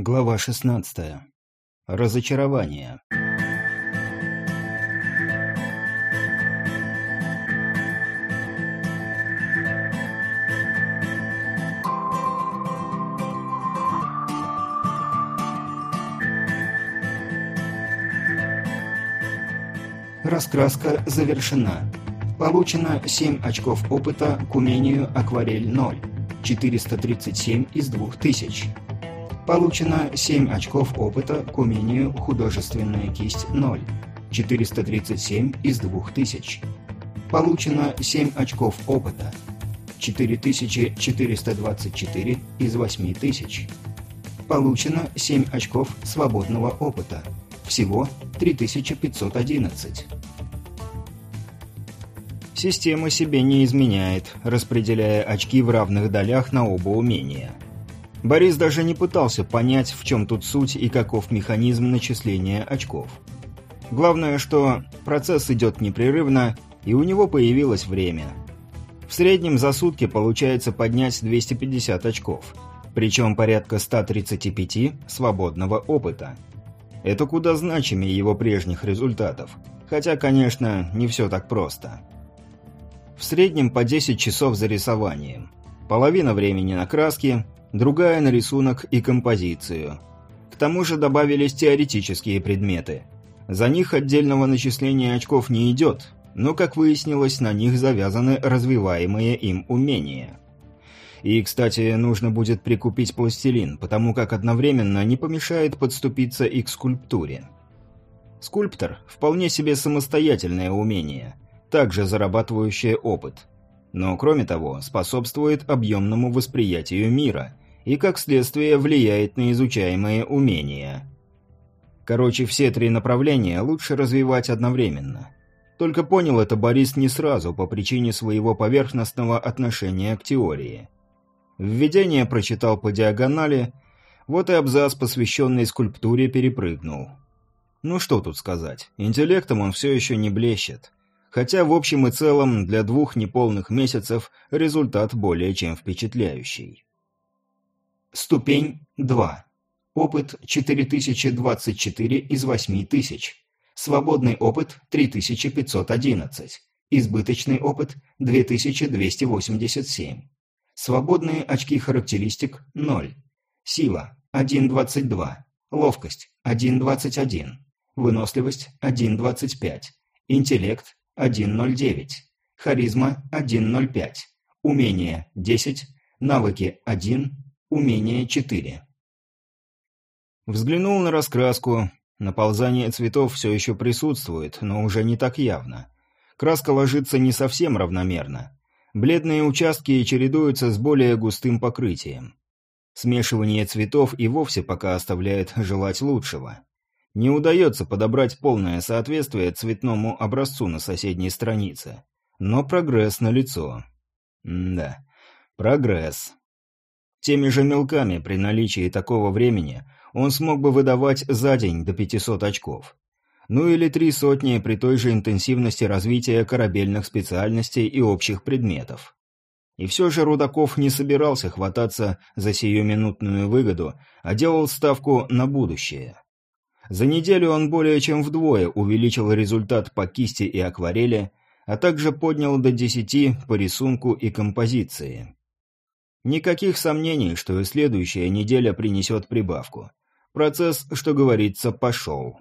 Глава 16. Разочарование. Раскраска завершена. Получено 7 очков опыта к умению «Акварель 0». 437 из 2000. Получено 7 очков опыта к умению «Художественная кисть 0». 437 из 2000. Получено 7 очков опыта. 4424 из 8000. Получено 7 очков свободного опыта. Всего 3511. Система себе не изменяет, распределяя очки в равных долях на оба умения. Борис даже не пытался понять, в чем тут суть и каков механизм начисления очков. Главное, что процесс идет непрерывно, и у него появилось время. В среднем за сутки получается поднять 250 очков, причем порядка 135 свободного опыта. Это куда значимее его прежних результатов, хотя, конечно, не все так просто. В среднем по 10 часов за рисованием. Половина времени на краски, другая на рисунок и композицию. К тому же добавились теоретические предметы. За них отдельного начисления очков не идет, но, как выяснилось, на них завязаны развиваемые им умения. И, кстати, нужно будет прикупить пластилин, потому как одновременно не помешает подступиться и к скульптуре. Скульптор – вполне себе самостоятельное умение, также зарабатывающее опыт. Но, кроме того, способствует объемному восприятию мира и, как следствие, влияет на изучаемые умения. Короче, все три направления лучше развивать одновременно. Только понял это Борис не сразу по причине своего поверхностного отношения к теории. Введение прочитал по диагонали, вот и абзац, посвященный скульптуре, перепрыгнул. Ну что тут сказать, интеллектом он все еще не блещет. Хотя в общем и целом для двух неполных месяцев результат более чем впечатляющий. Ступень 2. Опыт 4024 из 8000. Свободный опыт 3511. Избыточный опыт 2287. Свободные очки характеристик 0. Сила 1.22. Ловкость 1.21. Выносливость 1.25. Интеллект 1.09. Харизма 1.05. Умение 10. Навыки 1. Умение 4. Взглянул на раскраску. Наползание цветов все еще присутствует, но уже не так явно. Краска ложится не совсем равномерно. Бледные участки чередуются с более густым покрытием. Смешивание цветов и вовсе пока оставляет желать лучшего. Не удается подобрать полное соответствие цветному образцу на соседней странице. Но прогресс налицо. Да, прогресс. Теми же мелками при наличии такого времени он смог бы выдавать за день до 500 очков. Ну или три сотни при той же интенсивности развития корабельных специальностей и общих предметов. И все же Рудаков не собирался хвататься за сиюминутную выгоду, а делал ставку на будущее. За неделю он более чем вдвое увеличил результат по кисти и акварели, а также поднял до 10 по рисунку и композиции. Никаких сомнений, что и следующая неделя принесет прибавку. Процесс, что говорится, пошел.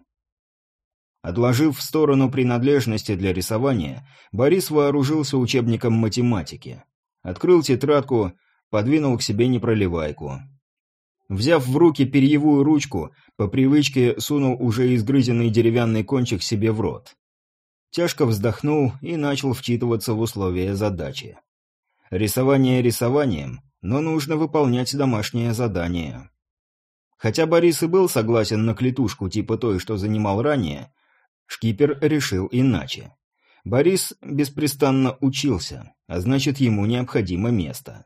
Отложив в сторону принадлежности для рисования, Борис вооружился учебником математики. Открыл тетрадку, подвинул к себе непроливайку. Взяв в руки перьевую ручку, по привычке сунул уже изгрызенный деревянный кончик себе в рот. Тяжко вздохнул и начал вчитываться в условия задачи. Рисование рисованием, но нужно выполнять домашнее задание. Хотя Борис и был согласен на клетушку типа той, что занимал ранее, шкипер решил иначе. Борис беспрестанно учился, а значит, ему необходимо место.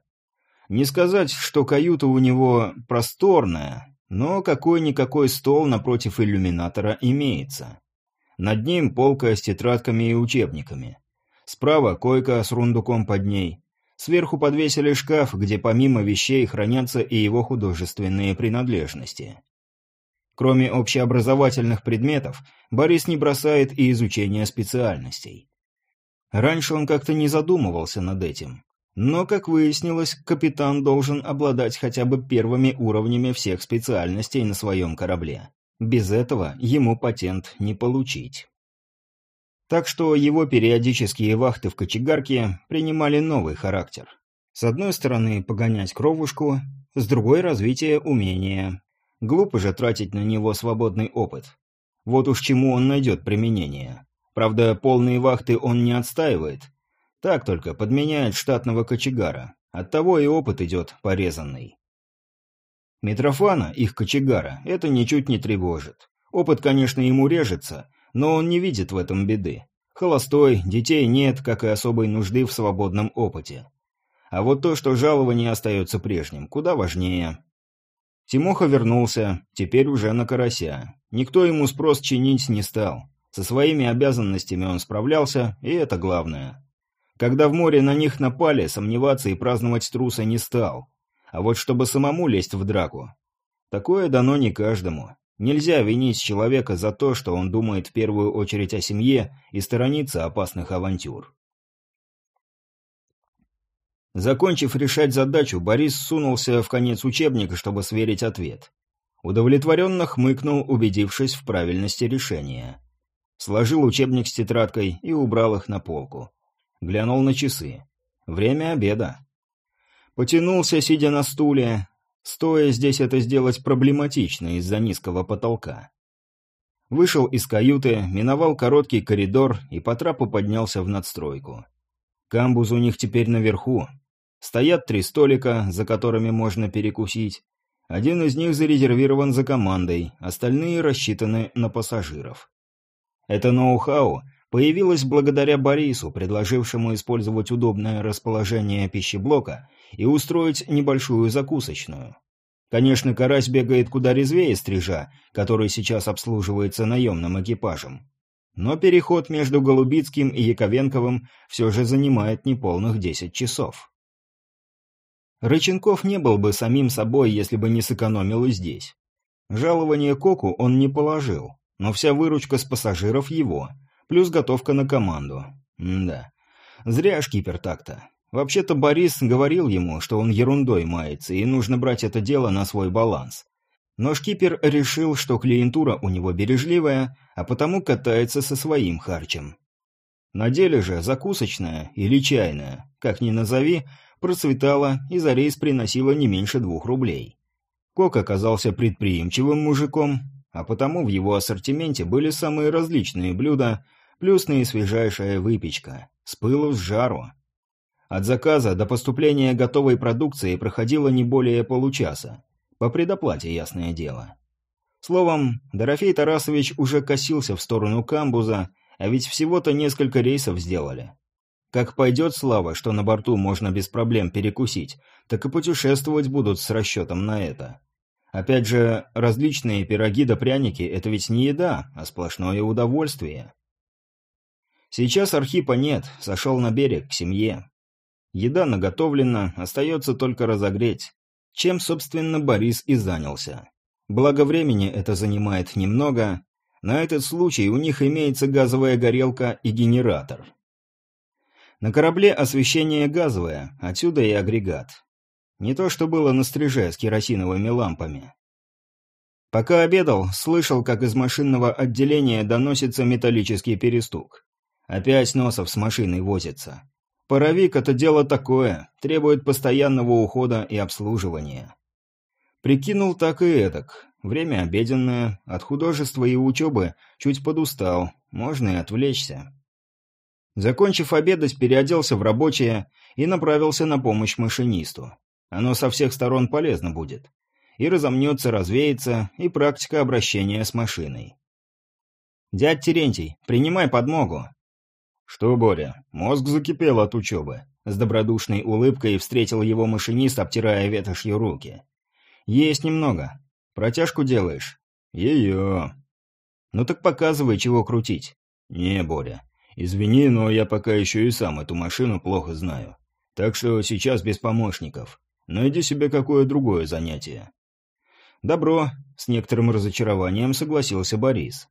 Не сказать, что каюта у него просторная, но какой-никакой стол напротив иллюминатора имеется. Над ним полка с тетрадками и учебниками. Справа койка с рундуком под ней. Сверху подвесили шкаф, где помимо вещей хранятся и его художественные принадлежности. Кроме общеобразовательных предметов, Борис не бросает и изучение специальностей. Раньше он как-то не задумывался над этим. Но, как выяснилось, капитан должен обладать хотя бы первыми уровнями всех специальностей на своем корабле. Без этого ему патент не получить. Так что его периодические вахты в кочегарке принимали новый характер. С одной стороны, погонять кровушку, с другой – развитие умения. Глупо же тратить на него свободный опыт. Вот уж чему он найдет применение. Правда, полные вахты он не отстаивает. Так только подменяет штатного кочегара. Оттого и опыт идет порезанный. Митрофана, их кочегара, это ничуть не тревожит. Опыт, конечно, ему режется, но он не видит в этом беды. Холостой, детей нет, как и особой нужды в свободном опыте. А вот то, что жалование остается прежним, куда важнее. Тимоха вернулся, теперь уже на карася. Никто ему спрос чинить не стал. Со своими обязанностями он справлялся, и это главное. Когда в море на них напали, сомневаться и праздновать труса не стал. А вот чтобы самому лезть в драку. Такое дано не каждому. Нельзя винить человека за то, что он думает в первую очередь о семье и сторонится опасных авантюр. Закончив решать задачу, Борис сунулся в конец учебника, чтобы сверить ответ. Удовлетворенно хмыкнул, убедившись в правильности решения. Сложил учебник с тетрадкой и убрал их на полку. Глянул на часы. Время обеда. Потянулся, сидя на стуле, Стоя здесь это сделать проблематично из-за низкого потолка. Вышел из каюты, миновал короткий коридор и по трапу поднялся в надстройку. Камбуз у них теперь наверху. Стоят три столика, за которыми можно перекусить. Один из них зарезервирован за командой, остальные рассчитаны на пассажиров. Это ноу-хау появилось благодаря Борису, предложившему использовать удобное расположение пищеблока и устроить небольшую закусочную. Конечно, карась бегает куда резвее стрижа, который сейчас обслуживается наемным экипажем. Но переход между Голубицким и Яковенковым все же занимает неполных 10 часов. Рыченков не был бы самим собой, если бы не сэкономил и здесь. Жалование Коку он не положил, но вся выручка с пассажиров его, плюс готовка на команду. М да. Зря шкипер так-то. Вообще-то Борис говорил ему, что он ерундой мается, и нужно брать это дело на свой баланс. Но шкипер решил, что клиентура у него бережливая, а потому катается со своим харчем. На деле же закусочная или чайная, как ни назови, процветала и за рейс приносила не меньше двух рублей. Кок оказался предприимчивым мужиком, а потому в его ассортименте были самые различные блюда, плюс наисвежайшая выпечка, с пылу с жару. От заказа до поступления готовой продукции проходило не более получаса. По предоплате, ясное дело. Словом, Дорофей Тарасович уже косился в сторону камбуза, а ведь всего-то несколько рейсов сделали. Как пойдет слава, что на борту можно без проблем перекусить, так и путешествовать будут с расчетом на это. Опять же, различные пироги да пряники – это ведь не еда, а сплошное удовольствие. Сейчас Архипа нет, сошел на берег, к семье. Еда наготовлена, остается только разогреть. Чем, собственно, Борис и занялся. Благо времени это занимает немного. На этот случай у них имеется газовая горелка и генератор. На корабле освещение газовое, отсюда и агрегат. Не то, что было на стриже с керосиновыми лампами. Пока обедал, слышал, как из машинного отделения доносится металлический перестук. Опять Носов с машиной возится. Паровик – это дело такое, требует постоянного ухода и обслуживания. Прикинул так и эдак. Время обеденное, от художества и учебы чуть подустал, можно и отвлечься. Закончив обедать, переоделся в рабочее и направился на помощь машинисту. Оно со всех сторон полезно будет. И разомнется, развеется, и практика обращения с машиной. «Дядь Терентий, принимай подмогу!» «Что, Боря, мозг закипел от учебы?» С добродушной улыбкой встретил его машинист, обтирая ветошью руки. «Есть немного. Протяжку делаешь?» «Ее». «Ну так показывай, чего крутить». «Не, Боря. Извини, но я пока еще и сам эту машину плохо знаю. Так что сейчас без помощников. Найди себе какое другое занятие. Добро, с некоторым разочарованием согласился Борис.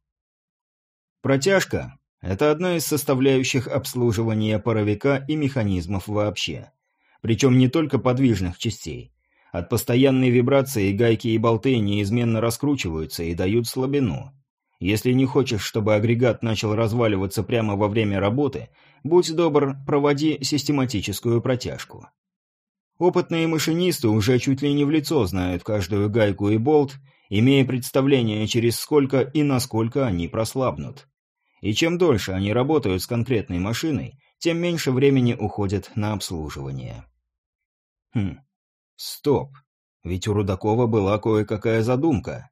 Протяжка – это одна из составляющих обслуживания паровика и механизмов вообще. Причем не только подвижных частей. От постоянной вибрации гайки и болты неизменно раскручиваются и дают слабину. Если не хочешь, чтобы агрегат начал разваливаться прямо во время работы, будь добр, проводи систематическую протяжку. Опытные машинисты уже чуть ли не в лицо знают каждую гайку и болт, имея представление, через сколько и насколько они прослабнут. И чем дольше они работают с конкретной машиной, тем меньше времени уходит на обслуживание. Хм, стоп, ведь у Рудакова была кое-какая задумка.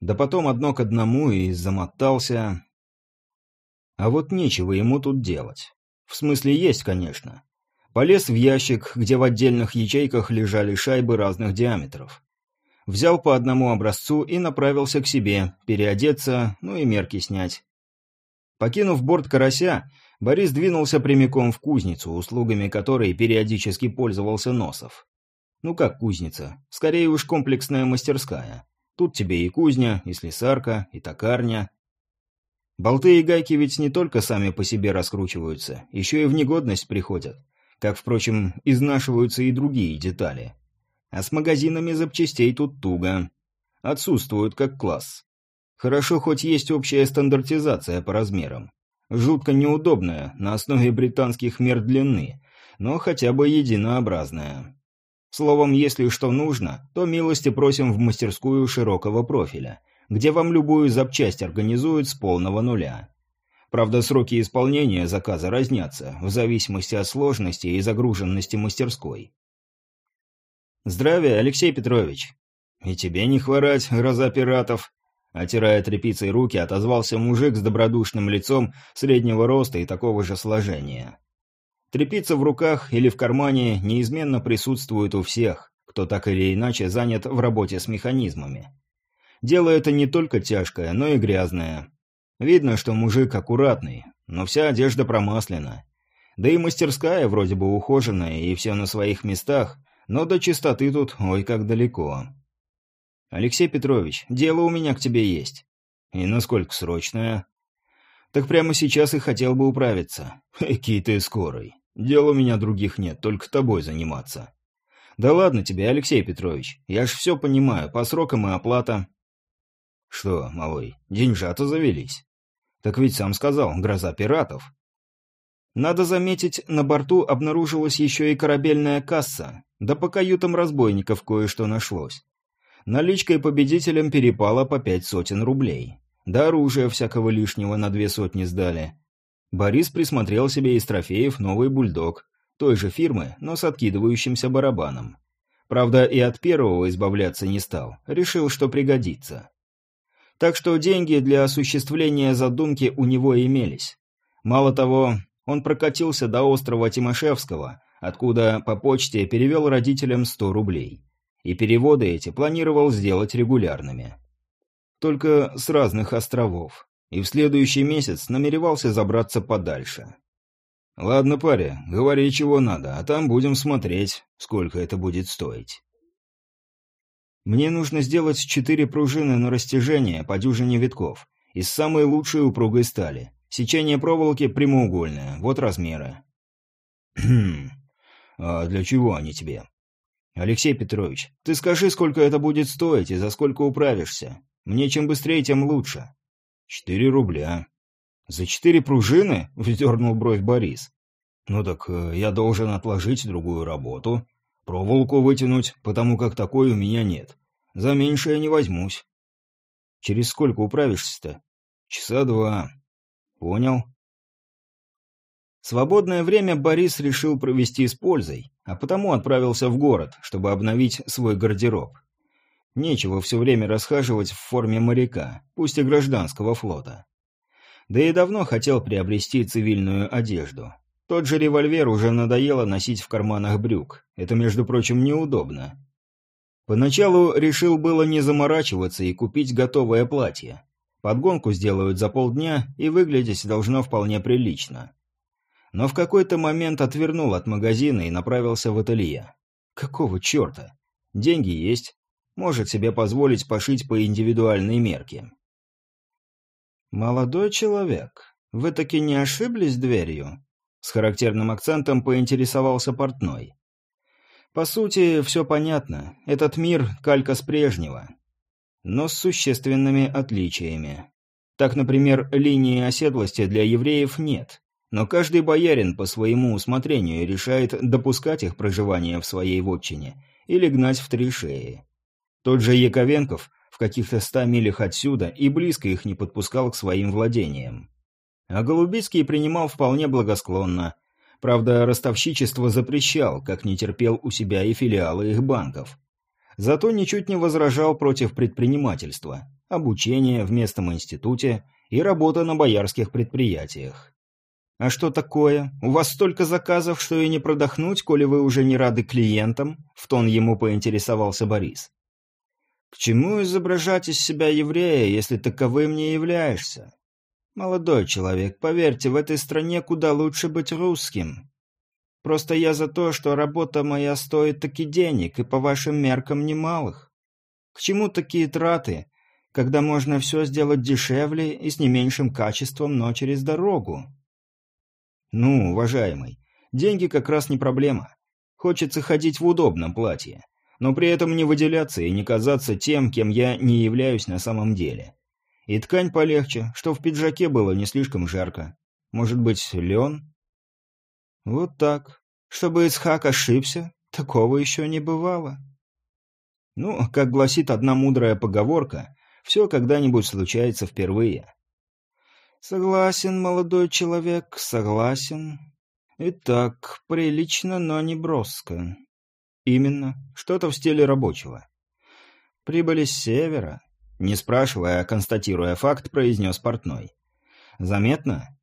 Да потом одно к одному и замотался. А вот нечего ему тут делать. В смысле есть, конечно. Полез в ящик, где в отдельных ячейках лежали шайбы разных диаметров. Взял по одному образцу и направился к себе, переодеться, ну и мерки снять. Покинув борт карася, Борис двинулся прямиком в кузницу, услугами которой периодически пользовался Носов. Ну как кузница? Скорее уж комплексная мастерская. Тут тебе и кузня, и слесарка, и токарня. Болты и гайки ведь не только сами по себе раскручиваются, еще и в негодность приходят. Как, впрочем, изнашиваются и другие детали. А с магазинами запчастей тут туго. Отсутствуют как класс. Хорошо, хоть есть общая стандартизация по размерам. Жутко неудобная, на основе британских мер длины, но хотя бы единообразная. Словом, если что нужно, то милости просим в мастерскую широкого профиля, где вам любую запчасть организуют с полного нуля. Правда, сроки исполнения заказа разнятся, в зависимости от сложности и загруженности мастерской. «Здравия, Алексей Петрович!» «И тебе не хворать, гроза пиратов!» Отирая тряпицей руки, отозвался мужик с добродушным лицом среднего роста и такого же сложения. Трепица в руках или в кармане неизменно присутствует у всех, кто так или иначе занят в работе с механизмами. Дело это не только тяжкое, но и грязное. Видно, что мужик аккуратный, но вся одежда промаслена. Да и мастерская вроде бы ухоженная и все на своих местах, но до чистоты тут ой как далеко. «Алексей Петрович, дело у меня к тебе есть». «И насколько срочное?» «Так прямо сейчас и хотел бы управиться». «Экий ты скорый. Дел у меня других нет, только тобой заниматься. Да ладно тебе, Алексей Петрович, я ж все понимаю, по срокам и оплата. Что, малой, деньжата завелись? Так ведь сам сказал, гроза пиратов. Надо заметить, на борту обнаружилась еще и корабельная касса, да по каютам разбойников кое-что нашлось. Наличкой победителям перепало по пять сотен рублей. Да оружия всякого лишнего на две сотни сдали. Борис присмотрел себе из трофеев новый бульдог, той же фирмы, но с откидывающимся барабаном. Правда, и от первого избавляться не стал, решил, что пригодится. Так что деньги для осуществления задумки у него имелись. Мало того, он прокатился до острова Тимошевского, откуда по почте перевел родителям 100 рублей. И переводы эти планировал сделать регулярными. Только с разных островов и в следующий месяц намеревался забраться подальше. «Ладно, паря, говори, чего надо, а там будем смотреть, сколько это будет стоить». «Мне нужно сделать четыре пружины на растяжение по дюжине витков, из самой лучшей упругой стали. Сечение проволоки прямоугольное, вот размеры». «Хм, а для чего они тебе?» «Алексей Петрович, ты скажи, сколько это будет стоить и за сколько управишься. Мне чем быстрее, тем лучше. «Четыре рубля». «За четыре пружины?» — вздернул бровь Борис. «Ну так э, я должен отложить другую работу, проволоку вытянуть, потому как такой у меня нет. За меньшее не возьмусь». «Через сколько управишься-то?» «Часа два». «Понял». Свободное время Борис решил провести с пользой, а потому отправился в город, чтобы обновить свой гардероб. Нечего все время расхаживать в форме моряка, пусть и гражданского флота. Да и давно хотел приобрести цивильную одежду. Тот же револьвер уже надоело носить в карманах брюк. Это, между прочим, неудобно. Поначалу решил было не заморачиваться и купить готовое платье. Подгонку сделают за полдня, и выглядеть должно вполне прилично. Но в какой-то момент отвернул от магазина и направился в ателье. Какого черта? Деньги есть, может себе позволить пошить по индивидуальной мерке. «Молодой человек, вы таки не ошиблись дверью?» С характерным акцентом поинтересовался портной. «По сути, все понятно. Этот мир — калька с прежнего. Но с существенными отличиями. Так, например, линии оседлости для евреев нет. Но каждый боярин по своему усмотрению решает допускать их проживание в своей вотчине или гнать в три шеи. Тот же Яковенков в каких-то ста милях отсюда и близко их не подпускал к своим владениям. А Голубицкий принимал вполне благосклонно. Правда, ростовщичество запрещал, как не терпел у себя и филиалы их банков. Зато ничуть не возражал против предпринимательства, обучения в местном институте и работы на боярских предприятиях. «А что такое? У вас столько заказов, что и не продохнуть, коли вы уже не рады клиентам?» — в тон ему поинтересовался Борис. «К чему изображать из себя еврея, если таковым не являешься? Молодой человек, поверьте, в этой стране куда лучше быть русским. Просто я за то, что работа моя стоит таки денег, и по вашим меркам немалых. К чему такие траты, когда можно все сделать дешевле и с не меньшим качеством, но через дорогу?» «Ну, уважаемый, деньги как раз не проблема. Хочется ходить в удобном платье, но при этом не выделяться и не казаться тем, кем я не являюсь на самом деле. И ткань полегче, что в пиджаке было не слишком жарко. Может быть, лен?» «Вот так. Чтобы Исхак ошибся, такого еще не бывало». Ну, как гласит одна мудрая поговорка, все когда-нибудь случается впервые. «Согласен, молодой человек, согласен. Итак, прилично, но не броско». «Именно. Что-то в стиле рабочего». «Прибыли с севера?» Не спрашивая, а констатируя факт, произнес портной. «Заметно?»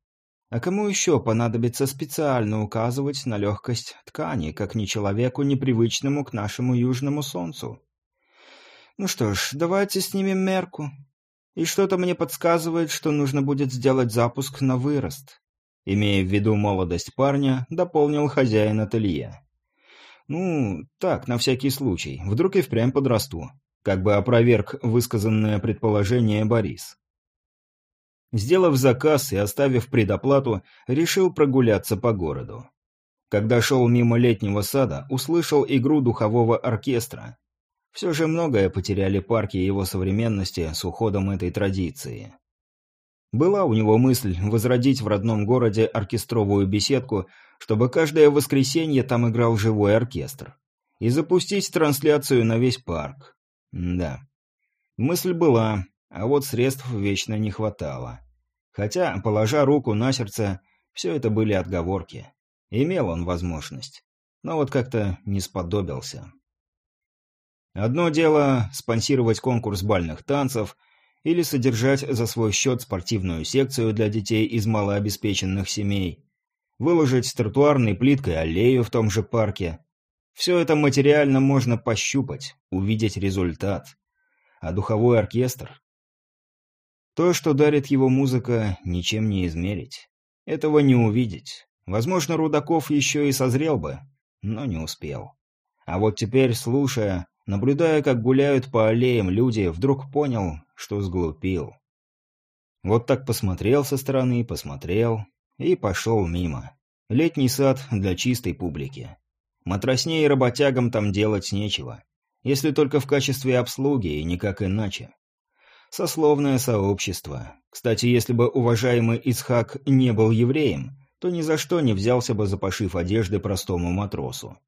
А кому еще понадобится специально указывать на легкость ткани, как не человеку, непривычному к нашему южному солнцу? Ну что ж, давайте снимем мерку. И что-то мне подсказывает, что нужно будет сделать запуск на вырост. Имея в виду молодость парня, дополнил хозяин ателье. Ну, так, на всякий случай. Вдруг и впрямь подрасту. Как бы опроверг высказанное предположение Борис. Сделав заказ и оставив предоплату, решил прогуляться по городу. Когда шел мимо летнего сада, услышал игру духового оркестра. Все же многое потеряли парки его современности с уходом этой традиции. Была у него мысль возродить в родном городе оркестровую беседку, чтобы каждое воскресенье там играл живой оркестр. И запустить трансляцию на весь парк. да. Мысль была, а вот средств вечно не хватало. Хотя, положа руку на сердце, все это были отговорки. Имел он возможность. Но вот как-то не сподобился. Одно дело спонсировать конкурс бальных танцев или содержать за свой счет спортивную секцию для детей из малообеспеченных семей, выложить тротуарной плиткой аллею в том же парке. Все это материально можно пощупать, увидеть результат. А духовой оркестр? То, что дарит его музыка, ничем не измерить. Этого не увидеть. Возможно, Рудаков еще и созрел бы, но не успел. А вот теперь, слушая, Наблюдая, как гуляют по аллеям люди, вдруг понял, что сглупил. Вот так посмотрел со стороны, посмотрел и пошел мимо. Летний сад для чистой публики. Матроснее работягам там делать нечего. Если только в качестве обслуги и никак иначе. Сословное сообщество. Кстати, если бы уважаемый Исхак не был евреем, то ни за что не взялся бы за пошив одежды простому матросу.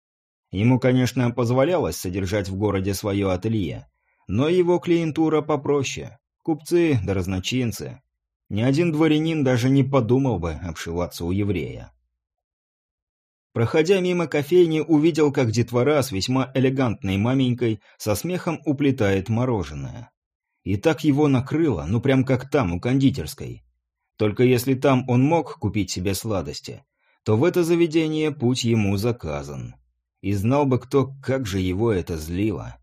Ему, конечно, позволялось содержать в городе свое ателье, но его клиентура попроще. Купцы да разночинцы. Ни один дворянин даже не подумал бы обшиваться у еврея. Проходя мимо кофейни, увидел, как детвора с весьма элегантной маменькой со смехом уплетает мороженое. И так его накрыло, ну прям как там, у кондитерской. Только если там он мог купить себе сладости, то в это заведение путь ему заказан и знал бы кто, как же его это злило.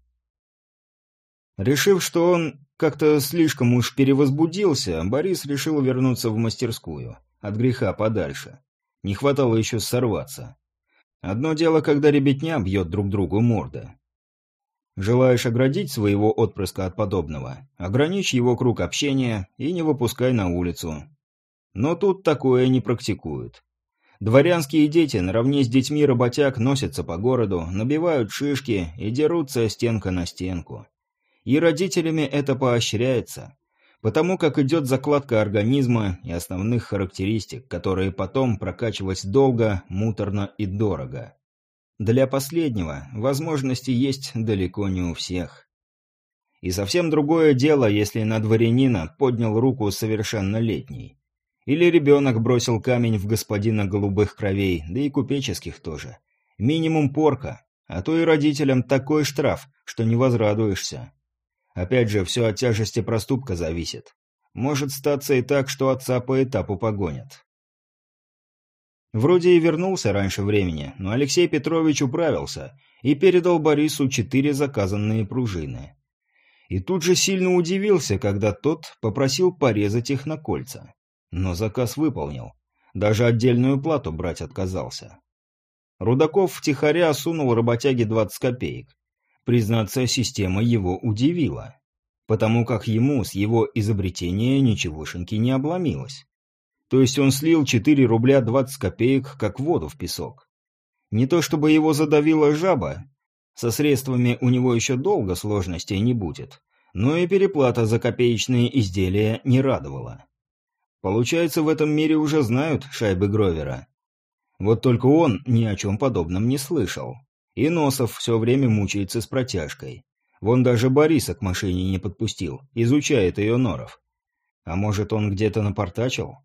Решив, что он как-то слишком уж перевозбудился, Борис решил вернуться в мастерскую, от греха подальше. Не хватало еще сорваться. Одно дело, когда ребятня бьет друг другу морда. Желаешь оградить своего отпрыска от подобного? Ограничь его круг общения и не выпускай на улицу. Но тут такое не практикуют. Дворянские дети наравне с детьми работяг носятся по городу, набивают шишки и дерутся стенка на стенку. И родителями это поощряется, потому как идет закладка организма и основных характеристик, которые потом прокачивать долго, муторно и дорого. Для последнего возможности есть далеко не у всех. И совсем другое дело, если на дворянина поднял руку совершеннолетний. Или ребенок бросил камень в господина голубых кровей, да и купеческих тоже. Минимум порка, а то и родителям такой штраф, что не возрадуешься. Опять же, все от тяжести проступка зависит. Может статься и так, что отца по этапу погонят. Вроде и вернулся раньше времени, но Алексей Петрович управился и передал Борису четыре заказанные пружины. И тут же сильно удивился, когда тот попросил порезать их на кольца. Но заказ выполнил. Даже отдельную плату брать отказался. Рудаков втихаря сунул работяге 20 копеек. Признаться, система его удивила. Потому как ему с его изобретения ничегошеньки не обломилось. То есть он слил 4 рубля 20 копеек, как воду в песок. Не то чтобы его задавила жаба, со средствами у него еще долго сложностей не будет, но и переплата за копеечные изделия не радовала. Получается, в этом мире уже знают шайбы Гровера. Вот только он ни о чем подобном не слышал. И Носов все время мучается с протяжкой. Вон даже Бориса к машине не подпустил, изучает ее норов. А может, он где-то напортачил?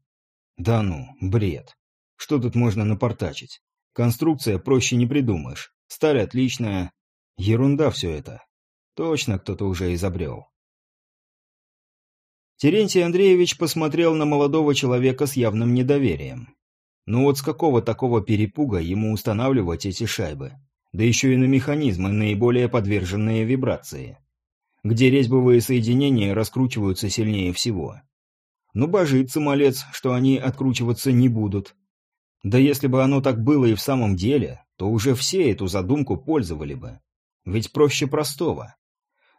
Да ну, бред. Что тут можно напортачить? Конструкция проще не придумаешь. Сталь отличная. Ерунда все это. Точно кто-то уже изобрел. Терентий Андреевич посмотрел на молодого человека с явным недоверием. Ну вот с какого такого перепуга ему устанавливать эти шайбы? Да еще и на механизмы, наиболее подверженные вибрации. Где резьбовые соединения раскручиваются сильнее всего. Ну божится малец, что они откручиваться не будут. Да если бы оно так было и в самом деле, то уже все эту задумку пользовали бы. Ведь проще простого.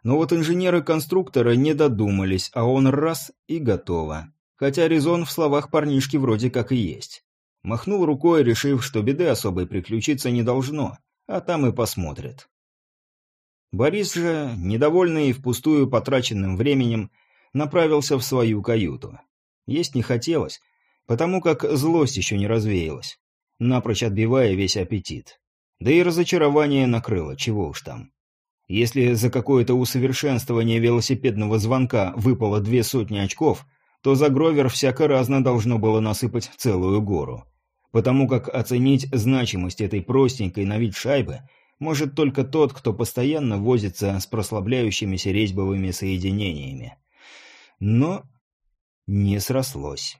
Но вот инженеры-конструкторы не додумались, а он раз и готово. Хотя резон в словах парнишки вроде как и есть. Махнул рукой, решив, что беды особой приключиться не должно, а там и посмотрят. Борис же, недовольный и впустую потраченным временем, направился в свою каюту. Есть не хотелось, потому как злость еще не развеялась, напрочь отбивая весь аппетит. Да и разочарование накрыло, чего уж там. Если за какое-то усовершенствование велосипедного звонка выпало две сотни очков, то за Гровер всяко-разно должно было насыпать целую гору. Потому как оценить значимость этой простенькой на вид шайбы может только тот, кто постоянно возится с прослабляющимися резьбовыми соединениями. Но не срослось.